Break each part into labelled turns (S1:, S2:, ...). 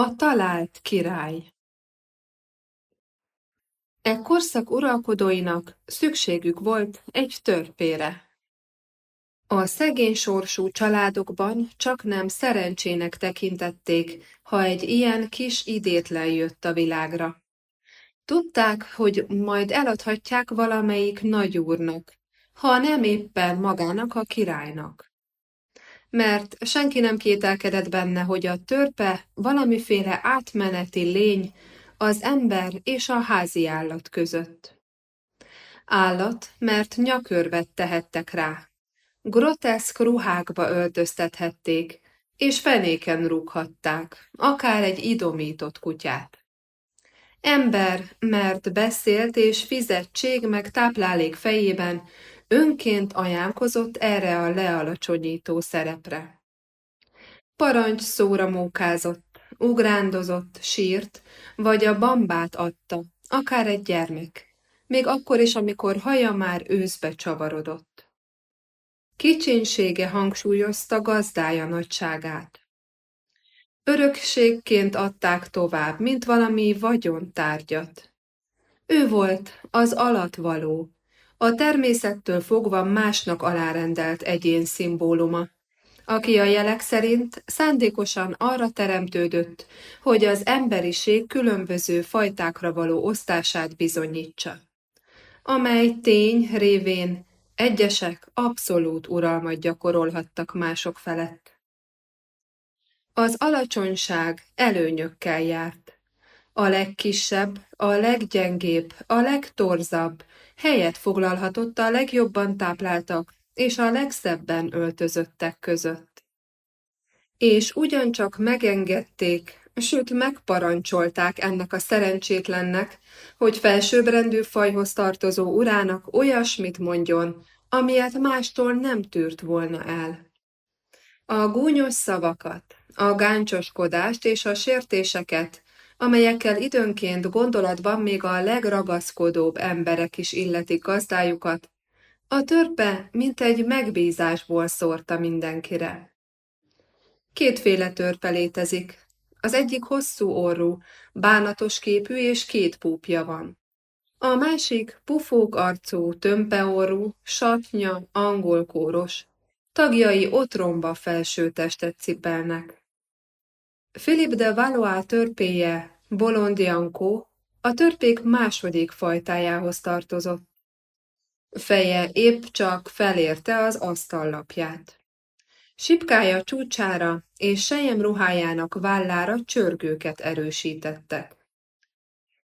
S1: A talált király E korszak uralkodóinak szükségük volt egy törpére. A szegény sorsú családokban csak nem szerencsének tekintették, ha egy ilyen kis idétlen jött a világra. Tudták, hogy majd eladhatják valamelyik nagyúrnak, ha nem éppen magának a királynak mert senki nem kételkedett benne, hogy a törpe valamiféle átmeneti lény az ember és a házi állat között. Állat, mert nyakörvet tehettek rá. Groteszk ruhákba öltöztethették, és fenéken rúghatták, akár egy idomított kutyát. Ember, mert beszélt és fizetség meg táplálék fejében önként ajánlkozott erre a lealacsonyító szerepre. Parancs szóra mókázott, ugrándozott, sírt, vagy a bambát adta, akár egy gyermek, még akkor is, amikor haja már őszbe csavarodott. Kicsinsége hangsúlyozta gazdája nagyságát. Örökségként adták tovább, mint valami vagyontárgyat. Ő volt az alatvaló, a természettől fogva másnak alárendelt egyén szimbóluma, aki a jelek szerint szándékosan arra teremtődött, hogy az emberiség különböző fajtákra való osztását bizonyítsa, amely tény révén egyesek abszolút uralmat gyakorolhattak mások felett. Az alacsonyság előnyökkel járt. A legkisebb, a leggyengébb, a legtorzabb, helyet foglalhatott a legjobban tápláltak és a legszebben öltözöttek között. És ugyancsak megengedték, sőt megparancsolták ennek a szerencsétlennek, hogy felsőbbrendű fajhoz tartozó urának olyasmit mondjon, amilyet mástól nem tűrt volna el. A gúnyos szavakat, a gáncsoskodást és a sértéseket amelyekkel időnként gondolatban még a legragaszkodóbb emberek is illetik gazdájukat, a törpe mint egy megbízásból szórta mindenkire. Kétféle törpe létezik. Az egyik hosszú orrú, bánatos képű és két púpja van. A másik pufók arcú, tömpeorú, satnya, angolkóros. Tagjai otromba felső testet cipelnek. Philip de Valois törpéje, Bolondianko, a törpék második fajtájához tartozott. Feje épp csak felérte az asztallapját. Sipkája csúcsára és sejem ruhájának vállára csörgőket erősítettek.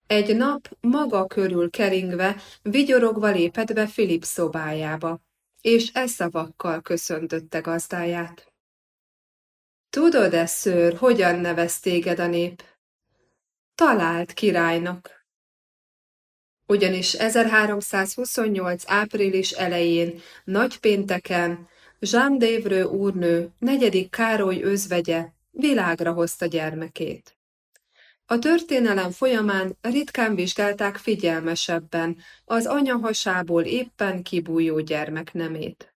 S1: Egy nap maga körül keringve, vigyorogva lépett be Filip szobájába, és e szavakkal köszöntötte gazdáját. Tudod-e, szőr, hogyan nevez téged a nép? Talált királynak. Ugyanis 1328. április elején, nagypénteken, Jean d'Evreux úrnő, negyedik Károly özvegye, világra hozta gyermekét. A történelem folyamán ritkán vizsgálták figyelmesebben az anyahasából éppen kibújó gyermek nemét.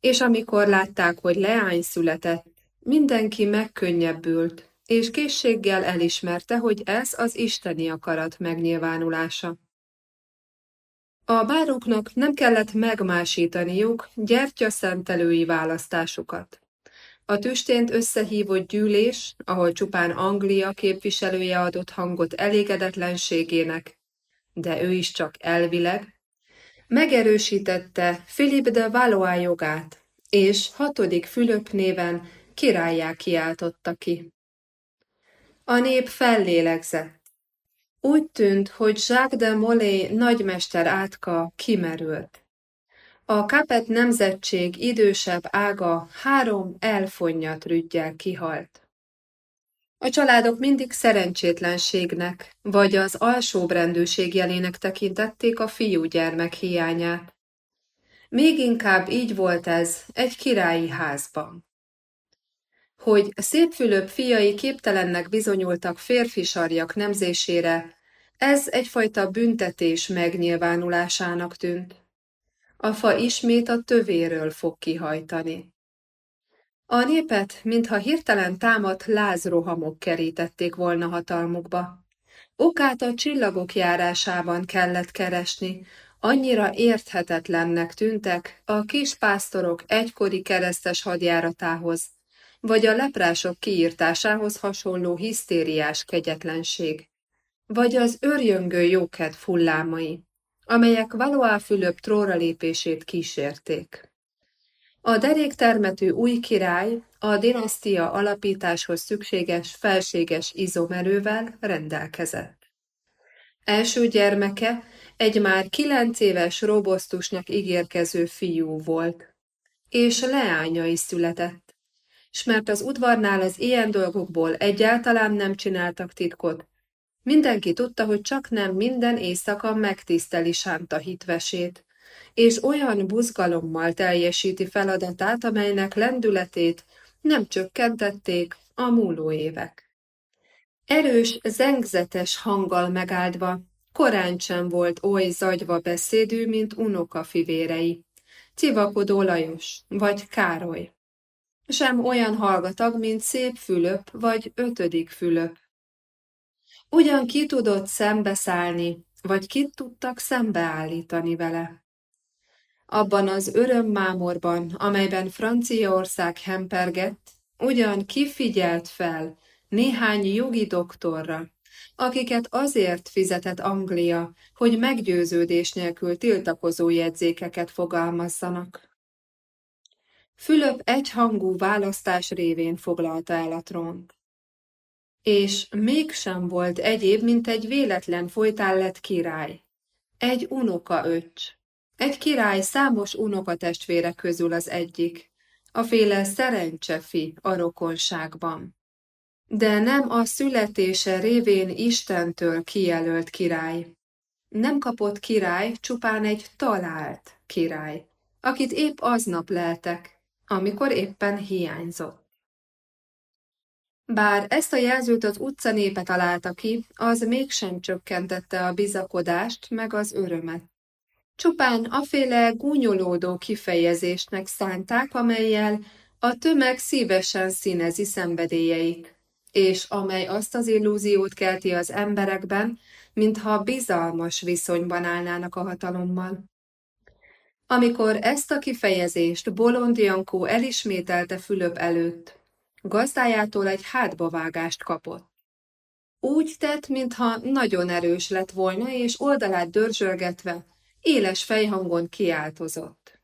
S1: És amikor látták, hogy leány született, Mindenki megkönnyebbült, és készséggel elismerte, hogy ez az isteni akarat megnyilvánulása. A bároknak nem kellett megmásítaniuk gyertya szentelői választásukat. A tüstént összehívott gyűlés, ahol csupán Anglia képviselője adott hangot elégedetlenségének, de ő is csak elvileg, megerősítette Philip de Valois jogát, és hatodik Fülöp néven királyá kiáltotta ki. A nép fellélegzett. Úgy tűnt, hogy Jacques de Molay nagymester átka kimerült. A kapet nemzetség idősebb ága három elfonnyat rügyel kihalt. A családok mindig szerencsétlenségnek, vagy az alsóbrendűség jelének tekintették a fiúgyermek hiányát. Még inkább így volt ez egy királyi házban hogy Szépfülöp fiai képtelennek bizonyultak férfisarjak nemzésére, ez egyfajta büntetés megnyilvánulásának tűnt. A fa ismét a tövéről fog kihajtani. A népet, mintha hirtelen támadt lázrohamok kerítették volna hatalmukba. Okát a csillagok járásában kellett keresni, annyira érthetetlennek tűntek a kis pásztorok egykori keresztes hadjáratához, vagy a leprások kiírtásához hasonló hisztériás kegyetlenség, vagy az örjöngő jókedv fullámai, amelyek Valois Fülöp tróra lépését kísérték. A deréktermetű új király a dinasztia alapításhoz szükséges felséges izomerővel rendelkezett. Első gyermeke egy már kilenc éves robosztusnak ígérkező fiú volt, és leánya is született, s mert az udvarnál az ilyen dolgokból egyáltalán nem csináltak titkot, mindenki tudta, hogy csak nem minden éjszaka megtiszteli Sánta hitvesét, és olyan buzgalommal teljesíti feladatát, amelynek lendületét nem csökkentették a múló évek. Erős, zengzetes hanggal megáldva, korán sem volt oly zagyva beszédű, mint unoka fivérei, Civakodó Lajos vagy Károly. Sem olyan hallgatag, mint szép Fülöp vagy ötödik Fülöp. Ugyan ki tudott szembeszállni, vagy kit tudtak szembeállítani vele abban az örömmámorban, amelyben Franciaország hempergett, ugyan kifigyelt fel néhány jogi doktorra, akiket azért fizetett Anglia, hogy meggyőződés nélkül tiltakozó jegyzékeket fogalmazzanak. Fülöp egyhangú választás révén foglalta el a trónt. És mégsem volt egyéb, mint egy véletlen folytán lett király, egy unoka öcs, egy király számos unokatestvére közül az egyik, a féle szerencsefi a rokonságban. De nem a születése révén Istentől kijelölt király. Nem kapott király, csupán egy talált király, akit épp aznap leltek, amikor éppen hiányzott. Bár ezt a jelzőt az utcanépe találta ki, az mégsem csökkentette a bizakodást meg az örömet. Csupán aféle gúnyolódó kifejezésnek szánták, amelyel a tömeg szívesen színezi szenvedélyeit, és amely azt az illúziót kelti az emberekben, mintha bizalmas viszonyban állnának a hatalommal. Amikor ezt a kifejezést Bolond Jankó elismételte Fülöp előtt, gazdájától egy hátbavágást kapott. Úgy tett, mintha nagyon erős lett volna, és oldalát dörzsölgetve éles fejhangon kiáltozott.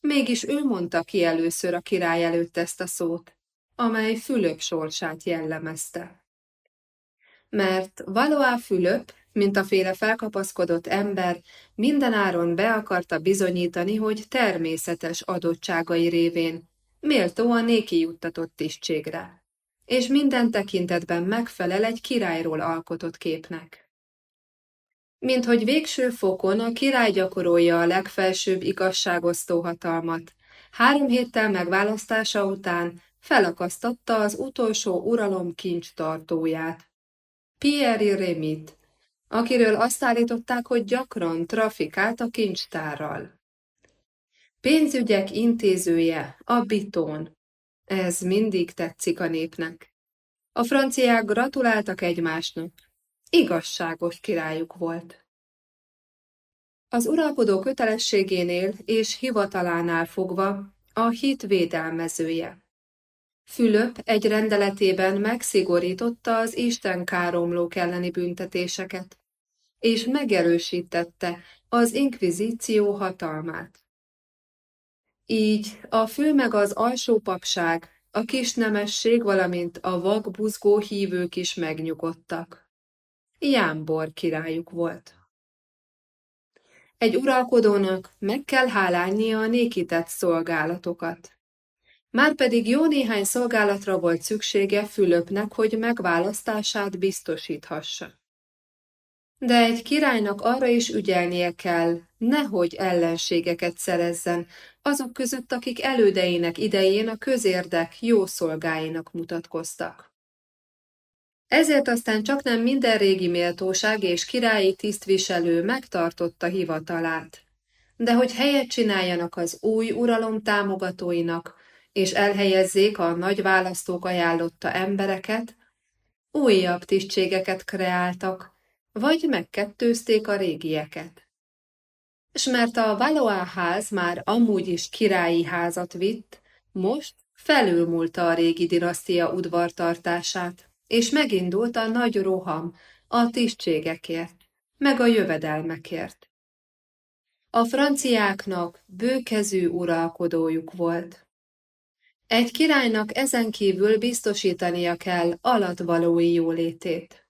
S1: Mégis ő mondta ki először a király előtt ezt a szót, amely Fülöp sorsát jellemezte. Mert Valois Fülöp, mint a féle felkapaszkodott ember, mindenáron be akarta bizonyítani, hogy természetes adottságai révén méltóan néki juttatott tisztségre, és minden tekintetben megfelel egy királyról alkotott képnek mint hogy végső fokon a király gyakorolja a legfelsőbb igazságosztó hatalmat. Három héttel megválasztása után felakasztotta az utolsó uralom kincs tartóját. Pierre Remit, akiről azt állították, hogy gyakran trafikált a kincstárral. Pénzügyek intézője, a Biton. Ez mindig tetszik a népnek. A franciák gratuláltak egymásnak, Igazságos királyuk volt. Az uralkodó kötelességénél és hivatalánál fogva a hit védelmezője. Fülöp egy rendeletében megszigorította az Isten káromlók elleni büntetéseket, és megerősítette az inkvizíció hatalmát. Így a fő meg az alsó papság, a kisnemesség, valamint a vak buzgó hívők is megnyugodtak. Jámbor királyuk volt. Egy uralkodónak meg kell hálálnia a nékitett szolgálatokat. Márpedig jó néhány szolgálatra volt szüksége Fülöpnek, hogy megválasztását biztosíthassa. De egy királynak arra is ügyelnie kell, nehogy ellenségeket szerezzen, azok között, akik elődeinek idején a közérdek jó szolgáinak mutatkoztak. Ezért aztán csak nem minden régi méltóság és királyi tisztviselő megtartotta hivatalát. De hogy helyet csináljanak az új uralom támogatóinak, és elhelyezzék a nagy választók ajánlotta embereket, újabb tisztségeket kreáltak, vagy megkettőzték a régieket. S mert a Valois ház már amúgy is királyi házat vitt, most felülmúlta a régi dinasztia udvartartását, és megindult a nagy roham a tisztségekért, meg a jövedelmekért. A franciáknak bőkezű uralkodójuk volt. Egy királynak ezen kívül biztosítania kell alatvalói jólétét.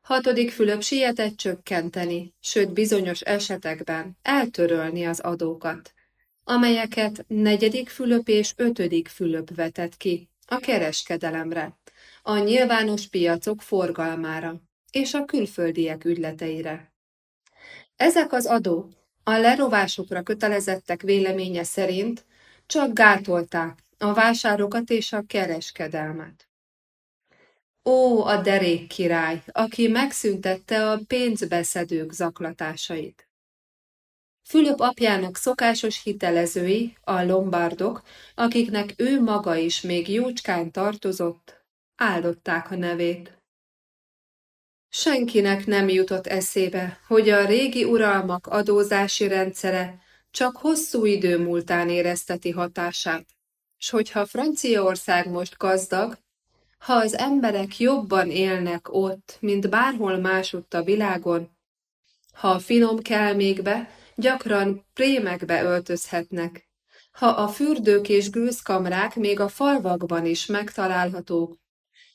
S1: Hatodik Fülöp sietett csökkenteni, sőt bizonyos esetekben eltörölni az adókat, amelyeket negyedik Fülöp és ötödik Fülöp vetett ki a kereskedelemre, a nyilvános piacok forgalmára és a külföldiek ügyleteire. Ezek az adók a lerovásukra kötelezettek véleménye szerint csak gátolták a vásárokat és a kereskedelmet. Ó, a derék király, aki megszüntette a pénzbeszedők zaklatásait. Fülöp apjának szokásos hitelezői, a lombardok, akiknek ő maga is még jócskán tartozott, áldották a nevét. Senkinek nem jutott eszébe, hogy a régi uralmak adózási rendszere csak hosszú idő múltán érezteti hatását, s hogyha Franciaország most gazdag, ha az emberek jobban élnek ott, mint bárhol másutt a világon, ha a finom kelmékbe, gyakran prémekbe öltözhetnek, ha a fürdők és gőzkamrák még a falvakban is megtalálhatók,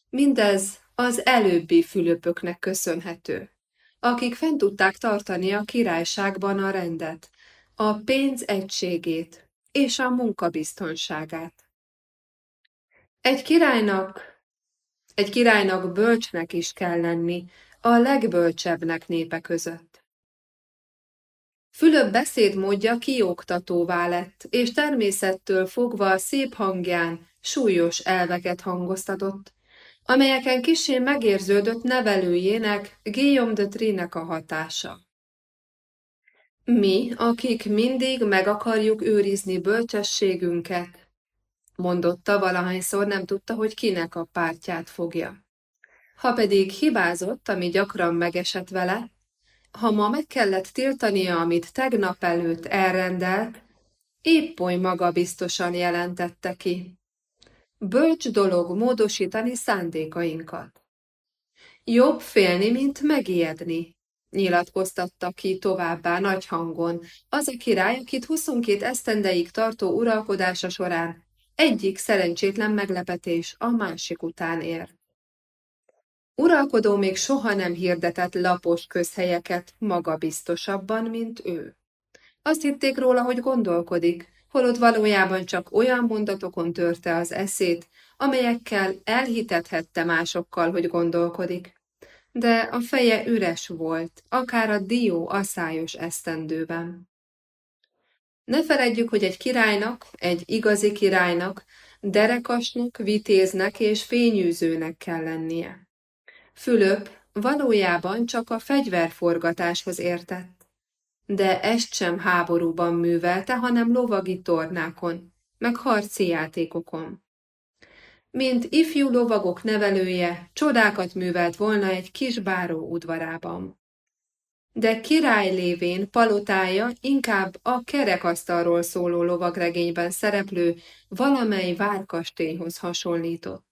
S1: mindez az előbbi Fülöpöknek köszönhető, akik fent tudták tartani a királyságban a rendet, a pénz egységét és a munkabiztonságát. Egy királynak egy királynak bölcsnek is kell lenni, a legbölcsebbnek népe között. Fülöp beszédmódja kioktatóvá lett, és természettől fogva a szép hangján súlyos elveket hangoztatott, amelyeken kisé megérződött nevelőjének, Guillaume de Trinek a hatása. Mi, akik mindig meg akarjuk őrizni bölcsességünket, mondotta, valahányszor nem tudta, hogy kinek a pártját fogja. Ha pedig hibázott, ami gyakran megesett vele, ha ma meg kellett tiltania, amit tegnap előtt elrendelt, épp oly maga biztosan jelentette ki. Bölcs dolog módosítani szándékainkat. Jobb félni, mint megijedni, nyilatkoztatta ki továbbá nagy hangon az a király, akit 22 esztendeig tartó uralkodása során egyik szerencsétlen meglepetés a másik után ér. Uralkodó még soha nem hirdetett lapos közhelyeket magabiztosabban, mint ő. Azt hitték róla, hogy gondolkodik, holott valójában csak olyan mondatokon törte az eszét, amelyekkel elhitethette másokkal, hogy gondolkodik. De a feje üres volt, akár a dió asszályos esztendőben. Ne feledjük, hogy egy királynak, egy igazi királynak, derekasnak, vitéznek és fényűzőnek kell lennie. Fülöp valójában csak a fegyverforgatáshoz értett, de ezt sem háborúban művelte, hanem lovagi tornákon, meg harci játékokon. Mint ifjú lovagok nevelője, csodákat művelt volna egy kis báró udvarában de király lévén palotája inkább a kerekasztalról szóló lovagregényben szereplő valamely várkastélyhoz hasonlított.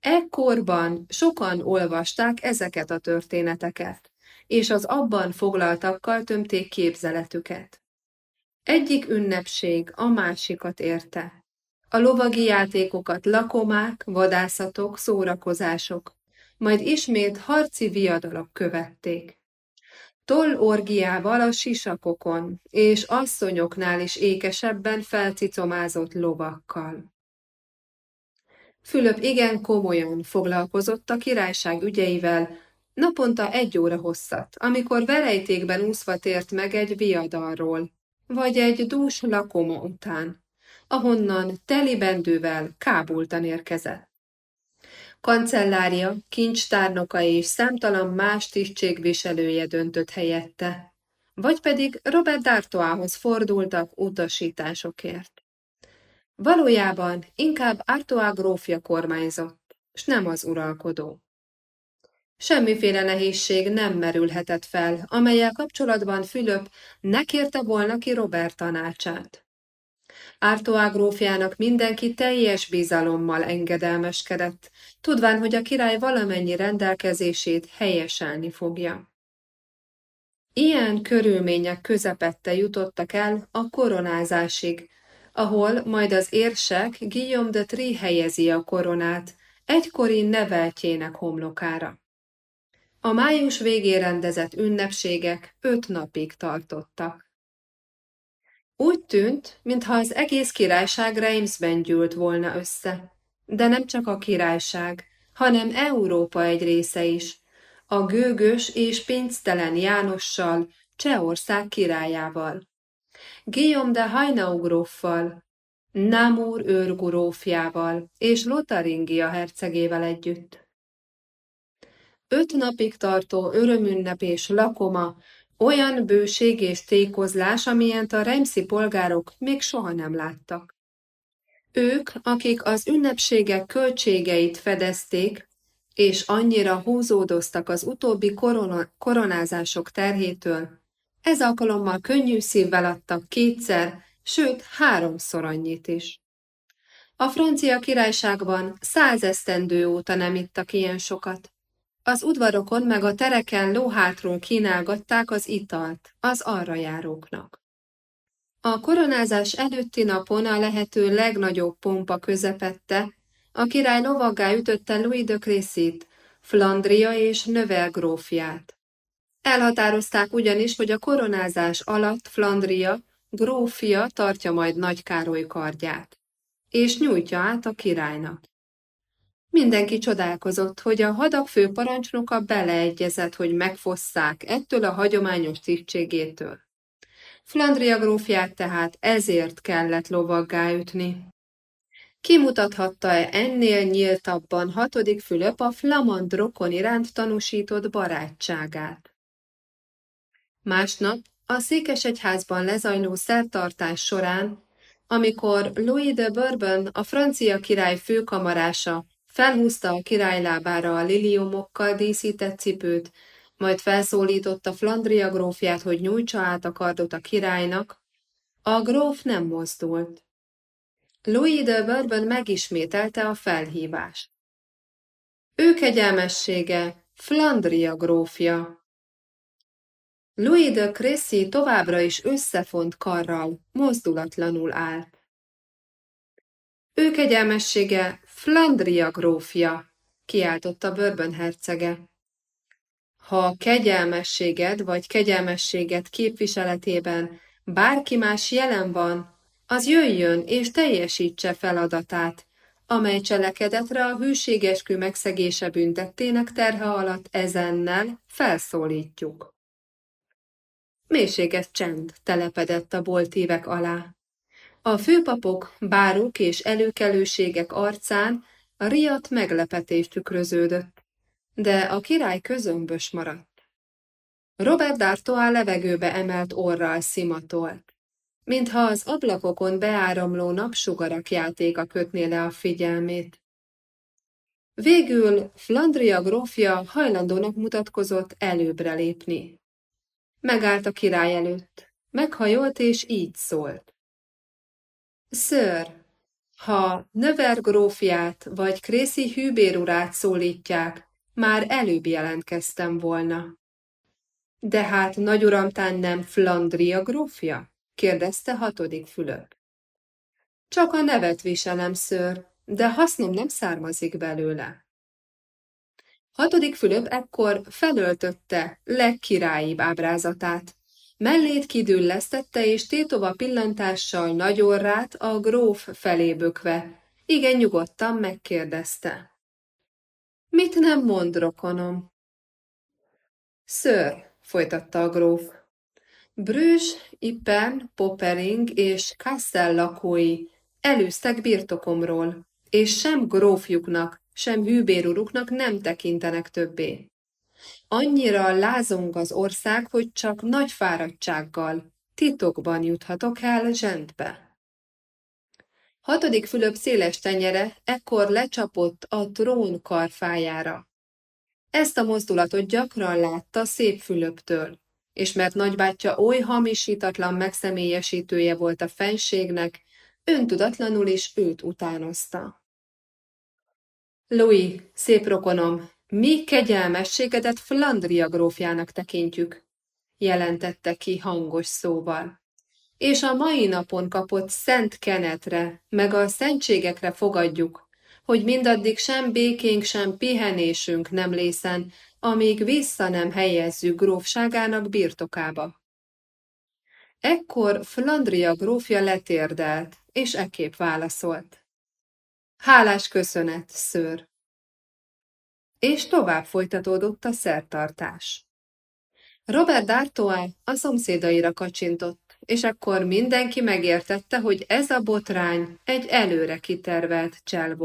S1: Ekkorban sokan olvasták ezeket a történeteket, és az abban foglaltakkal tömték képzeletüket. Egyik ünnepség a másikat érte. A lovagi játékokat lakomák, vadászatok, szórakozások, majd ismét harci viadalok követték. Orgiával a sisakokon, és asszonyoknál is ékesebben felcicomázott lovakkal. Fülöp igen komolyan foglalkozott a királyság ügyeivel, naponta egy óra hosszat, amikor verejtékben úszva tért meg egy viadalról, vagy egy dús lakoma után, ahonnan teli bendővel kábultan érkezett. Kancellária, kincstárnoka és számtalan más tisztségviselője döntött helyette, vagy pedig Robert D'Artoához fordultak utasításokért. Valójában inkább Artois grófja kormányzott, s nem az uralkodó. Semmiféle nehézség nem merülhetett fel, amelyel kapcsolatban Fülöp ne kérte volna ki Robert tanácsát. Artois grófjának mindenki teljes bizalommal engedelmeskedett, tudván, hogy a király valamennyi rendelkezését helyeselni fogja. Ilyen körülmények közepette jutottak el a koronázásig, ahol majd az érsek Guillaume de Tri helyezi a koronát, egykori neveltjének homlokára. A május végén rendezett ünnepségek öt napig tartottak. Úgy tűnt, mintha az egész királyság Reimsben gyűlt volna össze. De nem csak a királyság, hanem Európa egy része is, a gőgös és pénztelen Jánossal, Csehország királyával. Guillaume de Hainaugróffal, Namur őrgurófjával és Lotaringia hercegével együtt. Öt napig tartó örömünnep és lakoma, olyan bőség és tékozlás, amilyent a remszi polgárok még soha nem láttak. Ők, akik az ünnepségek költségeit fedezték, és annyira húzódoztak az utóbbi koronázások terhétől, ez alkalommal könnyű szívvel adtak kétszer, sőt háromszor annyit is. A francia királyságban százesztendő óta nem ittak ilyen sokat. Az udvarokon meg a tereken lóhátról kínálgatták az italt az arra járóknak. A koronázás előtti napon a lehető legnagyobb pompa közepette, a király lovaggá ütötte Louis de Crécy-t, Flandria és Növel grófját. Elhatározták ugyanis, hogy a koronázás alatt Flandria grófia tartja majd Nagy Károly kardját, és nyújtja át a királynak. Mindenki csodálkozott, hogy a hadak főparancsnoka beleegyezett, hogy megfosszák ettől a hagyományos tisztségétől. Flandria grófját tehát ezért kellett lovaggá ütni. Kimutathatta-e ennél nyíltabban hatodik Fülöp a flamand rokon iránt tanúsított barátságát? Másnap a székesegyházban lezajló szertartás során, amikor Louis de Bourbon, a francia király főkamarása Felhúzta a királylábára a liliumokkal díszített cipőt, majd felszólította Flandria grófját, hogy nyújtsa át a kardot a királynak. A gróf nem mozdult. Louis de Bourbon megismételte a felhívást. Ő kegyelmessége, Flandria grófja. Louis de Crécy továbbra is összefont karral, mozdulatlanul állt. Ő kegyelmessége Flandria grófja, kiáltotta Bourbon hercege. Ha kegyelmességed vagy kegyelmességet képviseletében bárki más jelen van, az jöjjön és teljesítse feladatát, amely cselekedetre a hűségeskü megszegése büntettének terhe alatt ezennel felszólítjuk. Mélységes csend telepedett a boltívek alá. A főpapok, bárok és előkelőségek arcán a riadt meglepetés tükröződött, de a király közömbös maradt. Robert D'Artois levegőbe emelt orral szimatolt, mintha az ablakokon beáramló napsugarak játéka kötné le a figyelmét. Végül Flandria grófja hajlandónak mutatkozott előbbre lépni. Megállt a király előtt, meghajolt és így szólt. Ször, ha Növer grófját vagy Krészi hűbér urát szólítják, már előbb jelentkeztem volna. De hát nagyuramtán nem Flandria grófja? kérdezte hatodik Fülöp. Csak a nevet viselem, ször, de hasznom nem származik belőle. Hatodik Fülöp ekkor felöltötte legkirályibb ábrázatát, Mellét kidüllesztette, és tétova pillantással nagy orrát a gróf felé bökve, igen nyugodtan megkérdezte. Mit nem mond, rokonom? Ször, folytatta a gróf. Brüs, Ippen, Popering és Kassel lakói elűztek birtokomról, és sem grófjuknak, sem hűbéruruknak nem tekintenek többé. Annyira lázong az ország, hogy csak nagy fáradtsággal, titokban juthatok el zsentbe. Hatodik Fülöp széles tenyere ekkor lecsapott a trón karfájára. Ezt a mozdulatot gyakran látta szép Fülöptől, és mert nagybátyja oly hamisítatlan megszemélyesítője volt a fenségnek, öntudatlanul is őt utánozta. Louis, szép rokonom, mi kegyelmességedet Flandria grófjának tekintjük, jelentette ki hangos szóval. És a mai napon kapott szent kenetre, meg a szentségekre fogadjuk, hogy mindaddig sem békénk, sem pihenésünk nem lészen, amíg vissza nem helyezzük grófságának birtokába. Ekkor Flandria grófja letérdelt, és ekképp válaszolt. Hálás köszönet, ször. És tovább folytatódott a szertartás. Robert D'Artois a szomszédaira kacsintott, és akkor mindenki megértette, hogy ez a botrány egy előre kitervelt csel.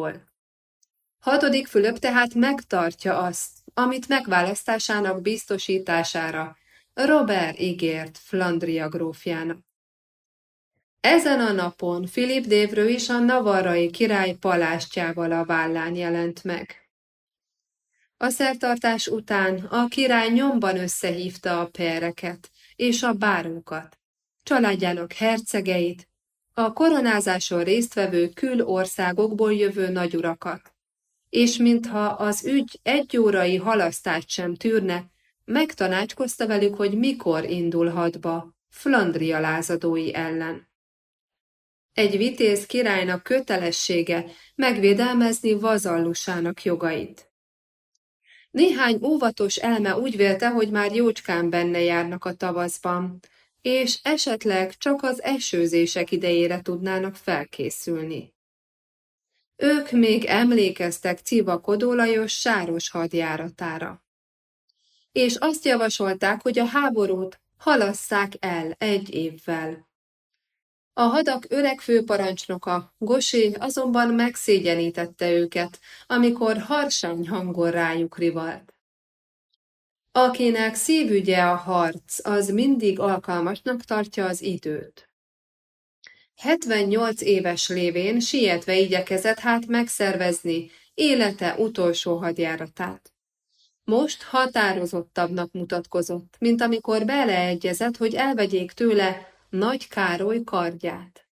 S1: Hatodik Fülöp tehát megtartja azt, amit megválasztásának biztosítására Robert ígért Flandria grófjának. Ezen a napon Filip Dévrő is a navarrai király palástjával a vállán jelent meg. A szertartás után a király nyomban összehívta a pereket és a bárókat, családjának hercegeit, a koronázáson résztvevő külországokból jövő nagyurakat, és mintha az ügy egy órai halasztást sem tűrne, megtanácskozta velük, hogy mikor indul hadba Flandria lázadói ellen. Egy vitéz királynak kötelessége megvédelmezni vazallusának jogait. Néhány óvatos elme úgy vélte, hogy már jócskán benne járnak a tavaszban, és esetleg csak az esőzések idejére tudnának felkészülni. Ők még emlékeztek Civa Kodólajos sáros hadjáratára. És azt javasolták, hogy a háborút halasszák el egy évvel. A hadak öreg főparancsnoka, Gosé azonban megszégyenítette őket, amikor harsány hangon rájuk rivalt. Akinek szívügye a harc, az mindig alkalmasnak tartja az időt. 78 éves lévén sietve igyekezett hát megszervezni élete utolsó hadjáratát. Most határozottabbnak mutatkozott, mint amikor beleegyezett, hogy elvegyék tőle nagy Károly kardját.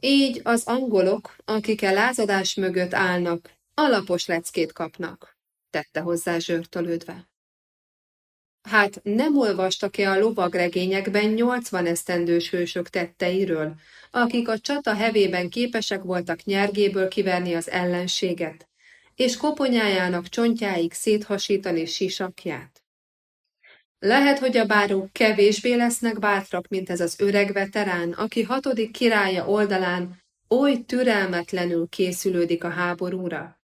S1: Így az angolok, akik a lázadás mögött állnak, alapos leckét kapnak, tette hozzá zsörtölődve. Hát nem olvastak-e a lovagregényekben nyolcvan esztendős hősök tetteiről, akik a csata hevében képesek voltak nyergéből kiverni az ellenséget, és koponyájának csontjáig széthasítani sisakját? Lehet, hogy a bárók kevésbé lesznek bátrak, mint ez az öreg veterán, aki hatodik királya oldalán oly türelmetlenül készülődik a háborúra.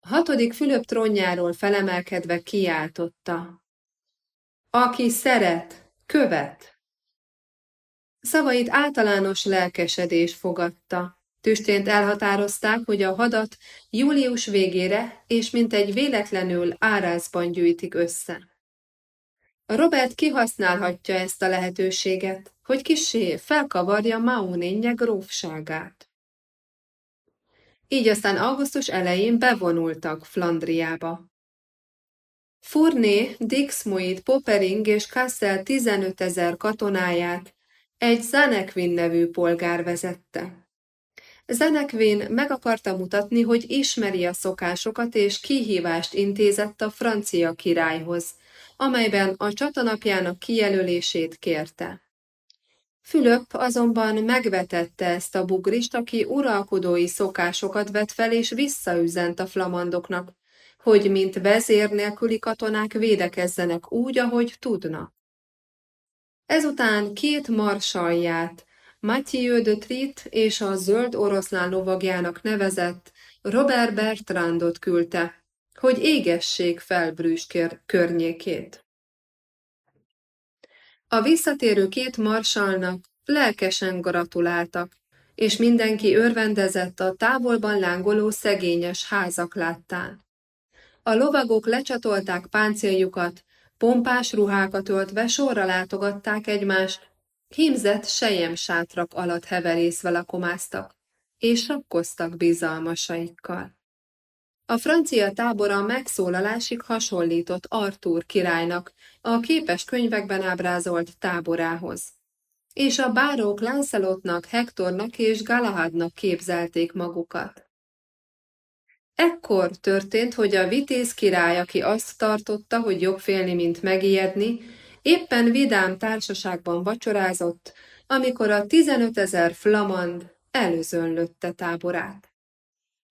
S1: Hatodik Fülöp trónjáról felemelkedve kiáltotta. Aki szeret, követ. Szavait általános lelkesedés fogadta. Tüstént elhatározták, hogy a hadat július végére és mint egy véletlenül árázban gyűjtik össze. Robert kihasználhatja ezt a lehetőséget, hogy kisé felkavarja Maunénje grófságát. Így aztán augusztus elején bevonultak Flandriába. Furné, Dixmuit, Poppering és Kassel 15 ezer katonáját egy Zanekvin nevű polgár vezette. Zenekvin meg akarta mutatni, hogy ismeri a szokásokat és kihívást intézett a francia királyhoz, amelyben a csatanapjának kijelölését kérte. Fülöp azonban megvetette ezt a bugrist, aki uralkodói szokásokat vett fel és visszaüzent a flamandoknak, hogy mint vezér nélküli katonák védekezzenek úgy, ahogy tudnak. Ezután két marsalját, Mathieu de Trit és a zöld oroszlán lovagjának nevezett Robert Bertrandot küldte, hogy égessék fel Brüsk környékét. A visszatérő két marsalnak lelkesen gratuláltak, és mindenki örvendezett a távolban lángoló szegényes házak láttán. A lovagok lecsatolták páncéljukat, pompás ruhákat öltve sorra látogatták egymást, Hímzett sejem sátrak alatt heverészve lakomáztak, és sakkoztak bizalmasaikkal. A francia tábora megszólalásig hasonlított Artúr királynak a képes könyvekben ábrázolt táborához. És a bárók Lancelotnak, Hektornak és Galahadnak képzelték magukat. Ekkor történt, hogy a vitéz király, aki azt tartotta, hogy jobb félni, mint megijedni, éppen vidám társaságban vacsorázott, amikor a 15 ezer flamand előzönlötte táborát.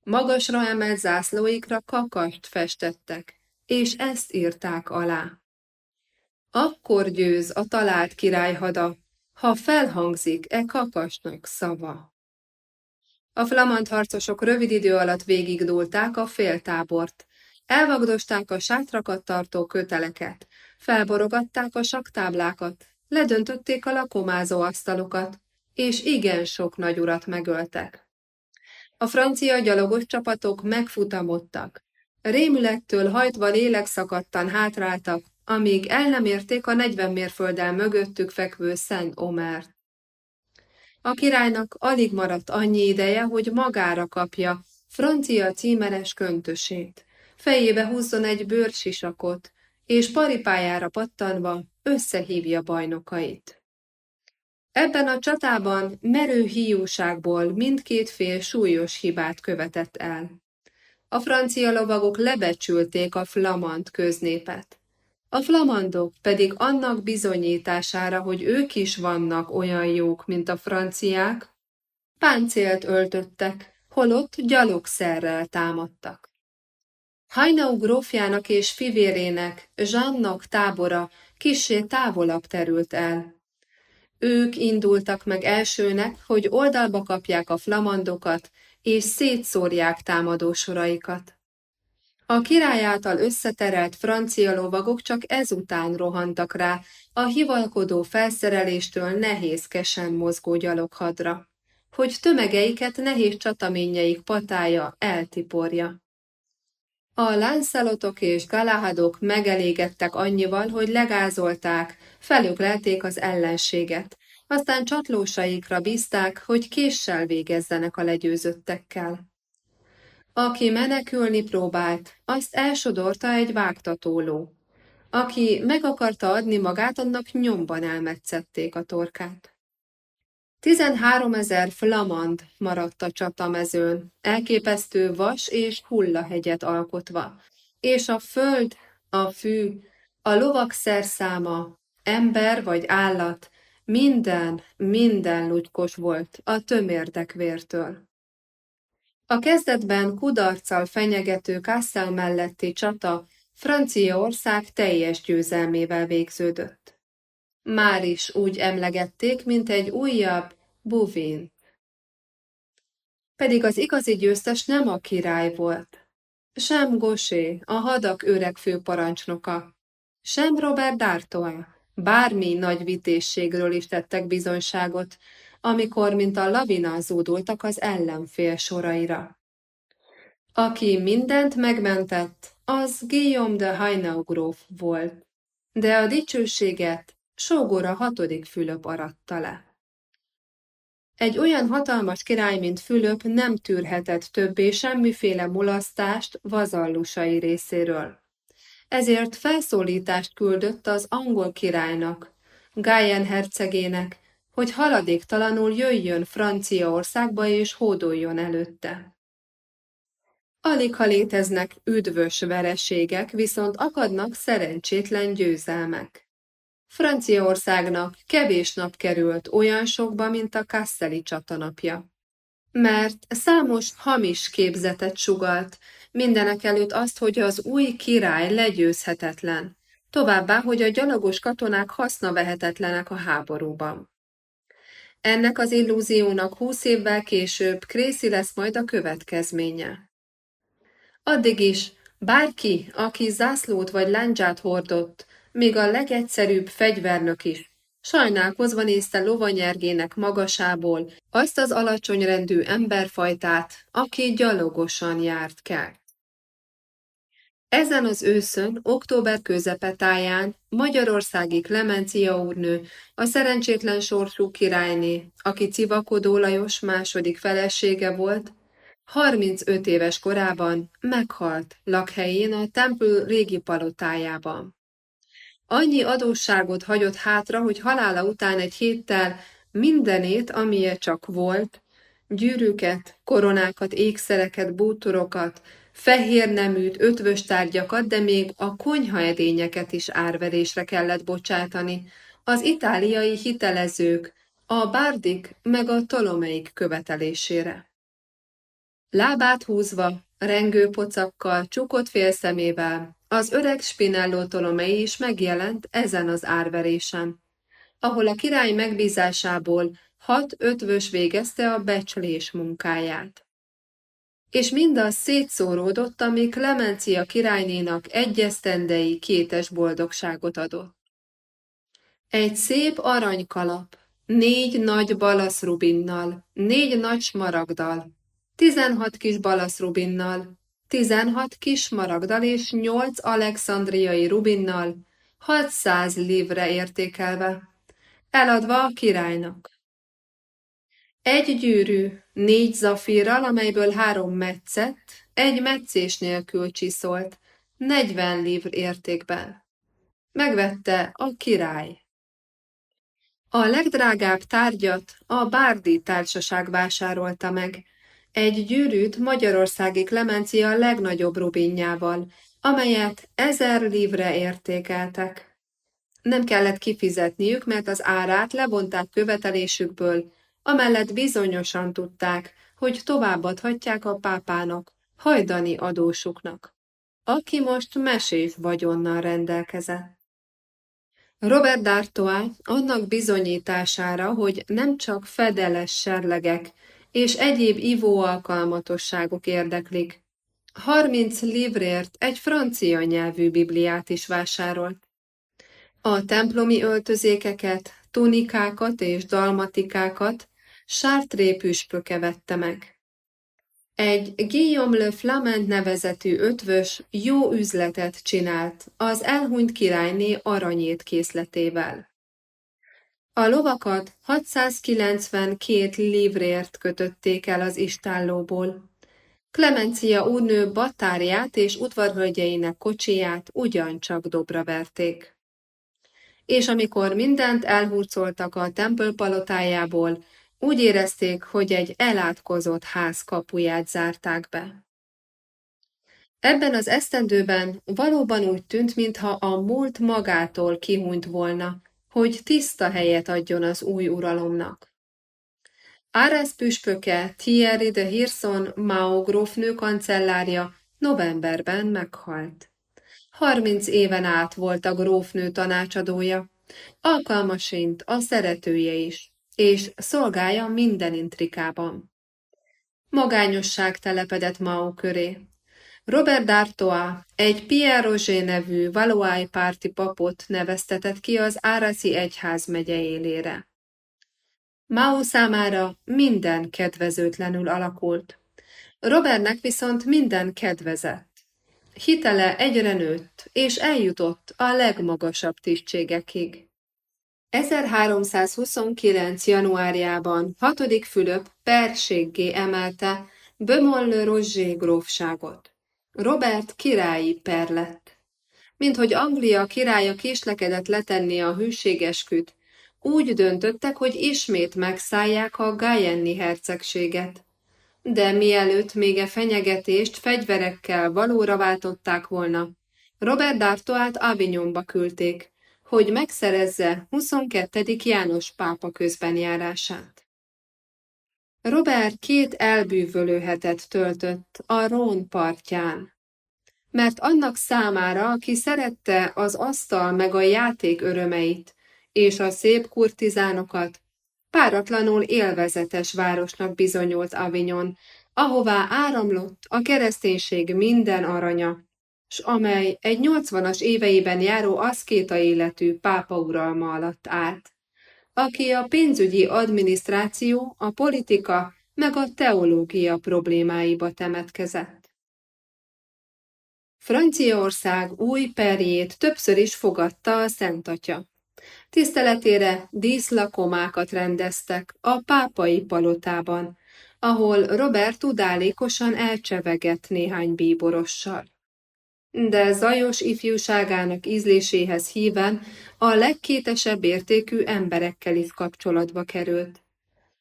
S1: Magasra emelt zászlóikra kakast festettek, és ezt írták alá. Akkor győz a talált királyhada, ha felhangzik e kakasnak szava. A flamand harcosok rövid idő alatt végigdúlták a féltábort, elvagdosták a sátrakat tartó köteleket, felborogatták a saktáblákat, ledöntötték a lakomázó asztalokat, és igen sok nagy urat megöltek. A francia gyalogos csapatok megfutamodtak. Rémülettől hajtva lélekszakadtan hátráltak, amíg el nem érték a negyven mérfölddel mögöttük fekvő Szent Omert. A királynak alig maradt annyi ideje, hogy magára kapja francia címeres köntösét. Fejébe húzzon egy bőrsisakot, és paripájára pattanva összehívja bajnokait. Ebben a csatában merő hiúságból mindkét fél súlyos hibát követett el. A francia lovagok lebecsülték a flamand köznépet. A flamandok pedig annak bizonyítására, hogy ők is vannak olyan jók, mint a franciák, páncélt öltöttek, holott gyalogszerrel támadtak. Hajnau grófjának és fivérének, Zsannak tábora kissé távolabb terült el. Ők indultak meg elsőnek, hogy oldalba kapják a flamandokat, és szétszórják támadósoraikat. A király által összeterelt francia lovagok csak ezután rohantak rá a hivalkodó felszereléstől nehézkesen mozgó gyaloghadra, hogy tömegeiket nehéz csataményeik patája eltiporja. A lánszalotok és galahadok megelégedtek annyival, hogy legázolták, felöklelték az ellenséget, aztán csatlósaikra bízták, hogy késsel végezzenek a legyőzöttekkel. Aki menekülni próbált, azt elsodorta egy vágtatóló. Aki meg akarta adni magát, annak nyomban elmetszették a torkát. Tizenhárom ezer flamand maradt a csatamezőn, elképesztő vas és hullahegyet alkotva, és a föld, a fű, a lovak szerszáma, ember vagy állat, minden, minden lugykos volt a tömérdek vértől. A kezdetben kudarccal fenyegető Kassel melletti csata Franciaország teljes győzelmével végződött. Már is úgy emlegették, mint egy újabb Buvin. Pedig az igazi győztes nem a király volt. Sem Gosé, a hadak öreg főparancsnoka, sem Robert d'Artois, bármi nagy vitézségről is tettek bizonyságot, amikor, mint a lavina zúdultak az ellenfél soraira. Aki mindent megmentett, az Guillaume de Hainaugróf volt, de a dicsőséget sógora hatodik Fülöp aratta le. Egy olyan hatalmas király, mint Fülöp nem tűrhetett többé semmiféle mulasztást vazallusai részéről. Ezért felszólítást küldött az angol királynak, Gájen hercegének, hogy haladéktalanul jöjjön Franciaországba és hódoljon előtte. Alig ha léteznek üdvös vereségek, viszont akadnak szerencsétlen győzelmek. Franciaországnak kevés nap került olyan sokba, mint a Kasszeli csatanapja. Mert számos hamis képzetet sugalt, mindenek előtt azt, hogy az új király legyőzhetetlen, továbbá, hogy a gyalogos katonák haszna vehetetlenek a háborúban. Ennek az illúziónak húsz évvel később Krészi lesz majd a következménye. Addig is bárki, aki zászlót vagy láncsát hordott, még a legegyszerűbb fegyvernök is, sajnálkozva nézte lovanyergének magasából azt az alacsony rendű emberfajtát, aki gyalogosan járt kell. Ezen az őszön, október közepetáján Magyarországi Klemencia úrnő, a szerencsétlen sorsú királyné, aki Civakodó Lajos második felesége volt, 35 éves korában meghalt lakhelyén a Temple régi palotájában. Annyi adósságot hagyott hátra, hogy halála után egy héttel mindenét, amilyen csak volt, gyűrűket, koronákat, ékszereket, bútorokat, fehér neműt, ötvös tárgyakat, de még a konyhaedényeket is árverésre kellett bocsátani, az itáliai hitelezők, a bárdik meg a tolomeik követelésére. Lábát húzva, rengő pocakkal, csukott félszemével, az öreg Spinello Tolomei is megjelent ezen az árverésen, ahol a király megbízásából hat ötvös végezte a becslés munkáját. És mindaz szétszóródott, ami Klemencia királynénak egyesztendei kétes boldogságot adott. Egy szép aranykalap, négy nagy balaszrubinnal, négy nagy smaragdal, tizenhat kis balaszrubinnal, tizenhat kis maragdal és nyolc alexandriai rubinnal, 600 livre értékelve, eladva a királynak. Egy gyűrű, négy zafírral, amelyből három metszett, egy meccés nélkül csiszolt, negyven livr értékben. Megvette a király. A legdrágább tárgyat a Bárdi társaság vásárolta meg, egy gyűrűt magyarországi Klemencia legnagyobb rubinjával, amelyet ezer livre értékeltek. Nem kellett kifizetniük, mert az árát lebonták követelésükből, amellett bizonyosan tudták, hogy továbbadhatják a pápának, hajdani adósuknak, aki most mesés vagyonnal rendelkezett. Robert D'Artois annak bizonyítására, hogy nem csak fedeles serlegek és egyéb ivó alkalmatosságok érdeklik. Harminc livrért egy francia nyelvű bibliát is vásárolt. A templomi öltözékeket, tunikákat és dalmatikákat Sártré püspöke vette meg. Egy Guillaume le Flamand nevezetű ötvös jó üzletet csinált az elhunyt királyné aranyét készletével. A lovakat 692 livrért kötötték el az istállóból. Klemencia úrnő batárját és udvarhölgyeinek kocsiját ugyancsak dobra verték. És amikor mindent elhurcoltak a tempel palotájából, úgy érezték, hogy egy elátkozott ház kapuját zárták be. Ebben az esztendőben valóban úgy tűnt, mintha a múlt magától kihunyt volna, hogy tiszta helyet adjon az új uralomnak. Árász püspöke Thierry de Hirson Mao grófnő kancellárja novemberben meghalt. Harminc éven át volt a grófnő tanácsadója, alkalmasint a szeretője is, és szolgája minden intrikában. Magányosság telepedett Mao köré. Robert d'Artois egy Pierre Roger nevű Valois párti papot neveztetett ki az Áraszi egyház megye élére. Mao számára minden kedvezőtlenül alakult. Robertnek viszont minden kedvezett. Hitele egyre nőtt, és eljutott a legmagasabb tisztségekig. 1329. januárjában hatodik Fülöp perséggé emelte Beaumont-le-Roger grófságot. Robert királyi per. Mint hogy Anglia királya késlekedett letenni a hűségesküt, úgy döntöttek, hogy ismét megszállják a Gayenni hercegséget. De mielőtt még e fenyegetést fegyverekkel valóra váltották volna, Robert d'Artoát Avignonba küldték, hogy megszerezze 22. János pápa közbenjárását. Robert két elbűvölő hetet töltött a Rón partján, mert annak számára, aki szerette az asztal meg a játék örömeit és a szép kurtizánokat, páratlanul élvezetes városnak bizonyult Avignon, ahová áramlott a kereszténység minden aranya, s amely egy nyolcvanas éveiben járó aszkéta életű pápa uralma alatt állt, aki a pénzügyi adminisztráció, a politika meg a teológia problémáiba temetkezett. Franciaország új perjét többször is fogadta a Szent. Tiszteletére díszlakomákat rendeztek a pápai palotában, ahol Robert tudálékosan elcsevegett néhány bíborossal. De zajos ifjúságának ízléséhez híven a legkétesebb értékű emberekkel is kapcsolatba került.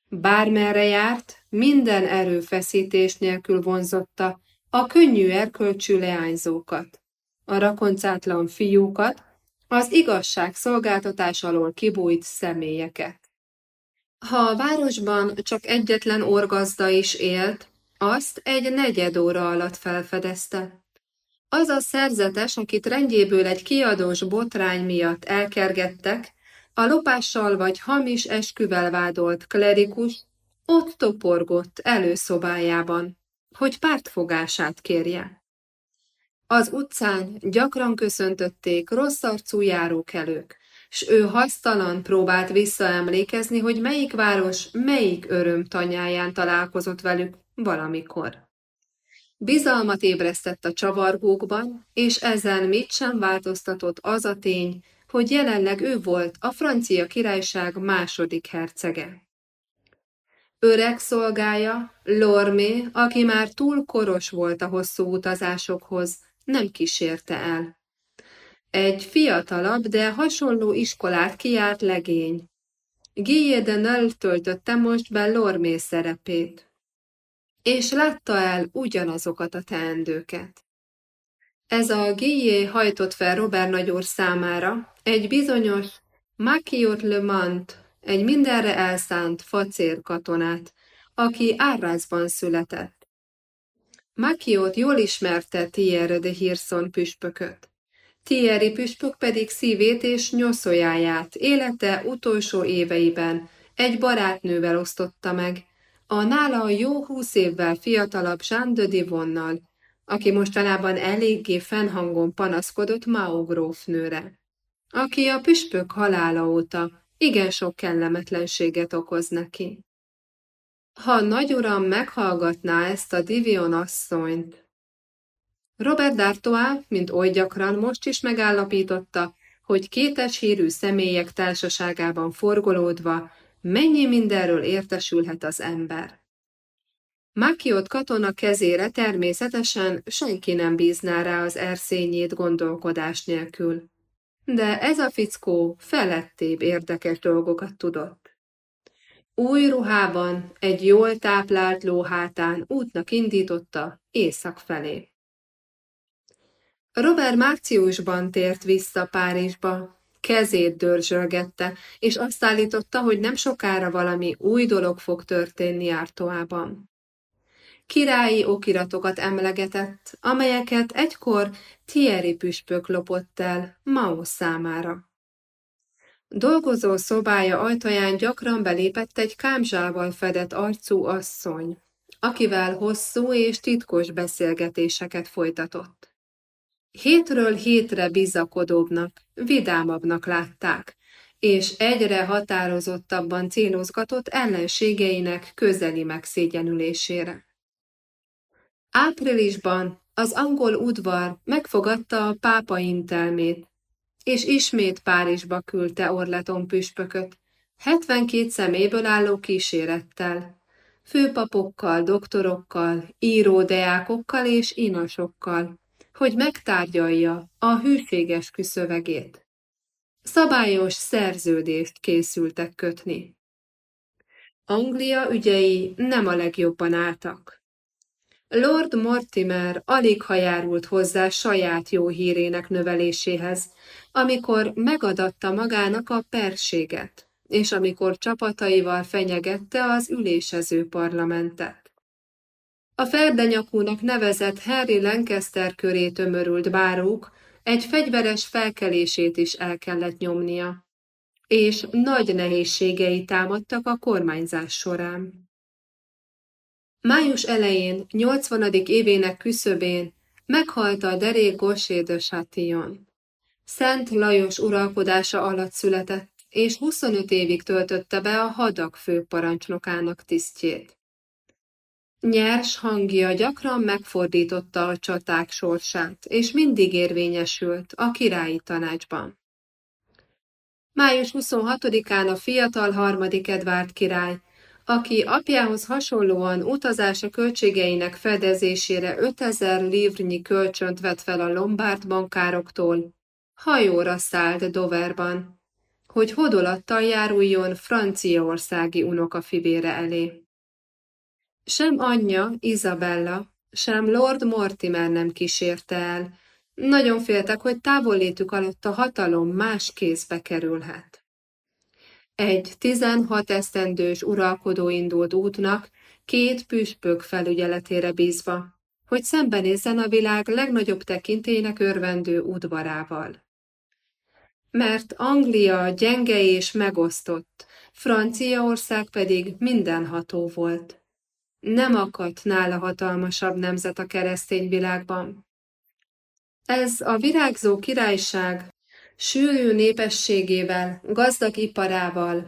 S1: Bármerre járt, minden erőfeszítés nélkül vonzotta a könnyű erkölcsű leányzókat, a rakoncátlan fiúkat, az igazság szolgáltatás alól kibújt személyeket. Ha a városban csak egyetlen orgazda is élt, azt egy negyed óra alatt felfedezte. Az a szerzetes, akit rendjéből egy kiadós botrány miatt elkergettek, a lopással vagy hamis esküvel vádolt klerikus ott toporgott előszobájában, hogy pártfogását kérje. Az utcán gyakran köszöntötték rossz arcú járókelők, s ő hasztalan próbált visszaemlékezni, hogy melyik város melyik öröm tanyáján találkozott velük valamikor. Bizalmat ébresztett a csavargókban, és ezen mit sem változtatott az a tény, hogy jelenleg ő volt a francia királyság második hercege. Öreg szolgája, Lormé, aki már túl koros volt a hosszú utazásokhoz, nem kísérte el. Egy fiatalabb, de hasonló iskolát kiárt legény. Guy de töltötte most be Lormé szerepét, és látta el ugyanazokat a teendőket. Ez a Guillet hajtott fel Robert nagyúr számára egy bizonyos Makiot Le Mant, egy mindenre elszánt facér katonát, aki Árrázban született. Makiot jól ismerte Thierry de Hirson püspököt. Thierry püspök pedig szívét és nyoszójáját élete utolsó éveiben egy barátnővel osztotta meg, a nála jó húsz évvel fiatalabb Jean de aki mostanában eléggé fennhangon panaszkodott Mao grófnőre, aki a püspök halála óta igen sok kellemetlenséget okoz neki. Ha nagyuram meghallgatná ezt a Divion asszonyt, Robert D'Artois, mint oly gyakran most is megállapította, hogy kétes hírű személyek társaságában forgolódva mennyi mindenről értesülhet az ember. Makiot katona kezére természetesen senki nem bízná rá az erszényét gondolkodás nélkül. De ez a fickó felettébb érdekes dolgokat tudott. Új ruhában, egy jól táplált lóhátán útnak indította észak felé. Robert márciusban tért vissza Párizsba, kezét dörzsölgette, és azt állította, hogy nem sokára valami új dolog fog történni Ártoában királyi okiratokat emlegetett, amelyeket egykor Thierry püspök lopott el Mao számára. Dolgozó szobája ajtaján gyakran belépett egy kámzsával fedett arcú asszony, akivel hosszú és titkos beszélgetéseket folytatott. Hétről hétre bizakodóbbnak, vidámabbnak látták, és egyre határozottabban célozgatott ellenségeinek közeli megszégyenülésére. Áprilisban az angol udvar megfogadta a pápa intelmét, és ismét Párizsba küldte Orleton püspököt, 72 szeméből álló kísérettel, főpapokkal, doktorokkal, íródeákokkal és inasokkal, hogy megtárgyalja a hűséges küszövegét. Szabályos szerződést készültek kötni. Anglia ügyei nem a legjobban álltak. Lord Mortimer alig ha járult hozzá saját jó hírének növeléséhez, amikor megadatta magának a perséget, és amikor csapataival fenyegette az ülésező parlamentet. A ferdenyakúnak nevezett Harry Lancaster köré tömörült bárók egy fegyveres felkelését is el kellett nyomnia, és nagy nehézségei támadtak a kormányzás során. Május elején, 80. évének küszöbén meghalt a derék Gosé de Chatillon. Szent Lajos uralkodása alatt született, és 25 évig töltötte be a hadak főparancsnokának tisztjét. Nyers hangja gyakran megfordította a csaták sorsát, és mindig érvényesült a királyi tanácsban. Május 26-án a fiatal harmadik Edvárd király, aki apjához hasonlóan utazása költségeinek fedezésére 5000 livrnyi kölcsönt vett fel a lombárd bankároktól, hajóra szállt Doverban, hogy hodolattal járuljon franciaországi unokafivére elé. Sem anyja, Izabella, sem Lord Mortimer nem kísérte el. Nagyon féltek, hogy távollétük alatt a hatalom más kézbe kerülhet. Egy tizenhat esztendős uralkodó indult útnak, két püspök felügyeletére bízva, hogy szembenézzen a világ legnagyobb tekintének örvendő udvarával. Mert Anglia gyenge és megosztott, Franciaország pedig mindenható volt. Nem akadt nála hatalmasabb nemzet a keresztény világban. Ez a virágzó királyság sűrű népességével, gazdag iparával,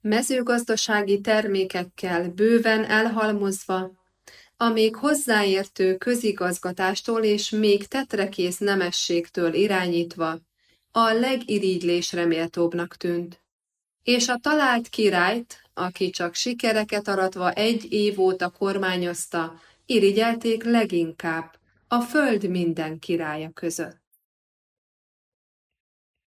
S1: mezőgazdasági termékekkel bőven elhalmozva, a még hozzáértő közigazgatástól és még tetrekész nemességtől irányítva, a legirigylésre méltóbbnak tűnt. És a talált királyt, aki csak sikereket aratva egy év óta kormányozta, irigyelték leginkább a föld minden királya között.